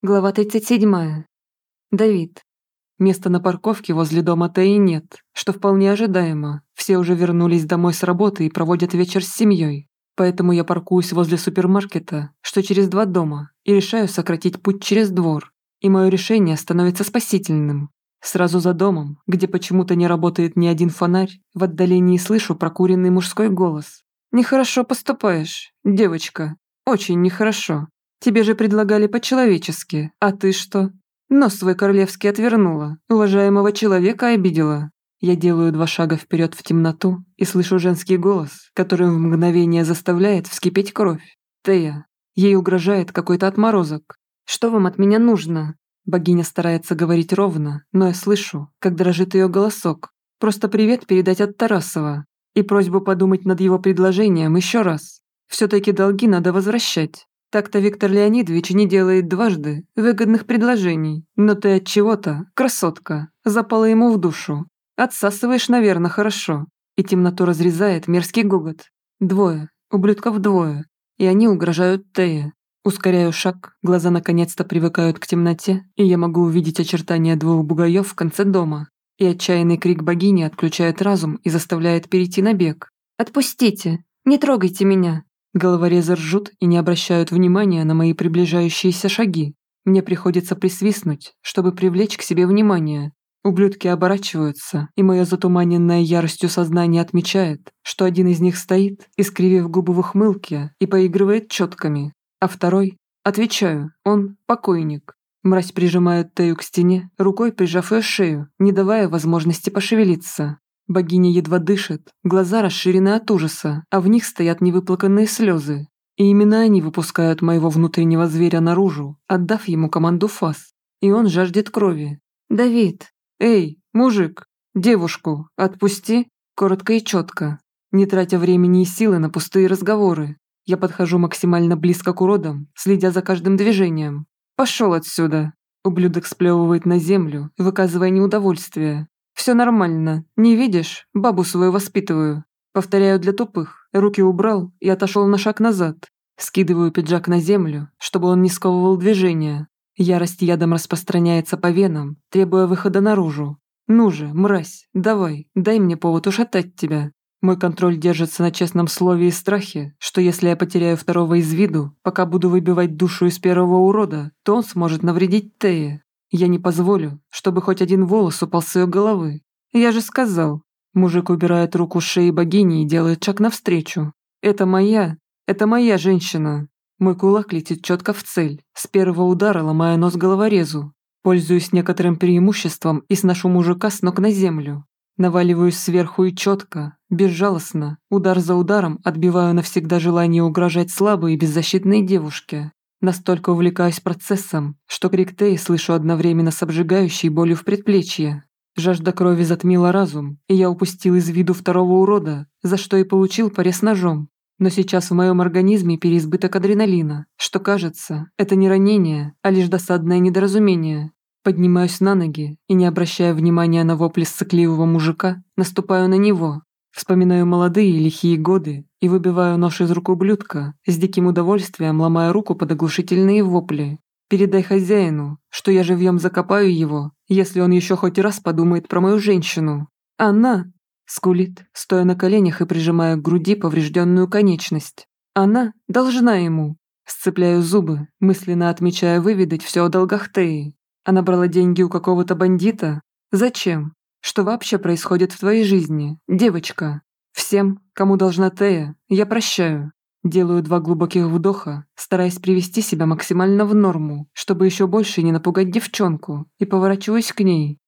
Глава 37. Давид. Места на парковке возле дома Таи нет, что вполне ожидаемо. Все уже вернулись домой с работы и проводят вечер с семьей. Поэтому я паркуюсь возле супермаркета, что через два дома, и решаю сократить путь через двор. И мое решение становится спасительным. Сразу за домом, где почему-то не работает ни один фонарь, в отдалении слышу прокуренный мужской голос. «Нехорошо поступаешь, девочка. Очень нехорошо. Тебе же предлагали по-человечески, а ты что? Нос свой королевский отвернула, уважаемого человека обидела. Я делаю два шага вперед в темноту и слышу женский голос, который в мгновение заставляет вскипеть кровь. Тея. Ей угрожает какой-то отморозок. Что вам от меня нужно? Богиня старается говорить ровно, но я слышу, как дрожит ее голосок. Просто привет передать от Тарасова. И просьбу подумать над его предложением еще раз. Все-таки долги надо возвращать. Так-то Виктор Леонидович не делает дважды выгодных предложений, но ты от чего-то, красотка, запала ему в душу. Отсасываешь, наверное, хорошо. И темноту разрезает мерзкий гогот. Двое, ублюдков двое, и они угрожают Тее. Ускоряю шаг, глаза наконец-то привыкают к темноте, и я могу увидеть очертания двух бугаев в конце дома. И отчаянный крик богини отключает разум и заставляет перейти на бег. «Отпустите! Не трогайте меня!» Головорезы ржут и не обращают внимания на мои приближающиеся шаги. Мне приходится присвистнуть, чтобы привлечь к себе внимание. Ублюдки оборачиваются, и мое затуманенное яростью сознание отмечает, что один из них стоит, искривив губы в ухмылке и поигрывает четками, а второй, отвечаю, он покойник. Мразь прижимает Тею к стене, рукой прижав ее шею, не давая возможности пошевелиться. Богиня едва дышит, глаза расширены от ужаса, а в них стоят невыплаканные слезы. И именно они выпускают моего внутреннего зверя наружу, отдав ему команду фас. И он жаждет крови. «Давид! Эй, мужик! Девушку! Отпусти!» Коротко и четко, не тратя времени и силы на пустые разговоры. Я подхожу максимально близко к уродам, следя за каждым движением. «Пошел отсюда!» Ублюдок сплевывает на землю, выказывая неудовольствие, «Все нормально. Не видишь? Бабу свою воспитываю». Повторяю для тупых. Руки убрал и отошел на шаг назад. Скидываю пиджак на землю, чтобы он не сковывал движения. Ярость ядом распространяется по венам, требуя выхода наружу. «Ну же, мразь, давай, дай мне повод ушатать тебя». Мой контроль держится на честном слове и страхе, что если я потеряю второго из виду, пока буду выбивать душу из первого урода, то он сможет навредить Тее. Я не позволю, чтобы хоть один волос упал с ее головы. Я же сказал. Мужик убирает руку с шеи богини и делает шаг навстречу. Это моя, это моя женщина. Мой кулак летит четко в цель, с первого удара ломая нос головорезу. Пользуюсь некоторым преимуществом и сношу мужика с ног на землю. Наваливаюсь сверху и четко, безжалостно, удар за ударом отбиваю навсегда желание угрожать слабой и беззащитной девушке. Настолько увлекаюсь процессом, что крик Теи слышу одновременно с обжигающей болью в предплечье. Жажда крови затмила разум, и я упустил из виду второго урода, за что и получил порез ножом. Но сейчас в моем организме переизбыток адреналина, что кажется, это не ранение, а лишь досадное недоразумение. Поднимаюсь на ноги и, не обращая внимания на вопли сцикливого мужика, наступаю на него, Вспоминаю молодые лихие годы и выбиваю нож из рук ублюдка, с диким удовольствием ломая руку под оглушительные вопли. Передай хозяину, что я живьем закопаю его, если он еще хоть раз подумает про мою женщину. Она скулит, стоя на коленях и прижимая к груди поврежденную конечность. Она должна ему. Сцепляю зубы, мысленно отмечая выведать все о долгах Теи. Она брала деньги у какого-то бандита? Зачем? Что вообще происходит в твоей жизни, девочка? Всем, кому должна Тея, я прощаю. Делаю два глубоких вдоха, стараясь привести себя максимально в норму, чтобы еще больше не напугать девчонку, и поворачиваюсь к ней.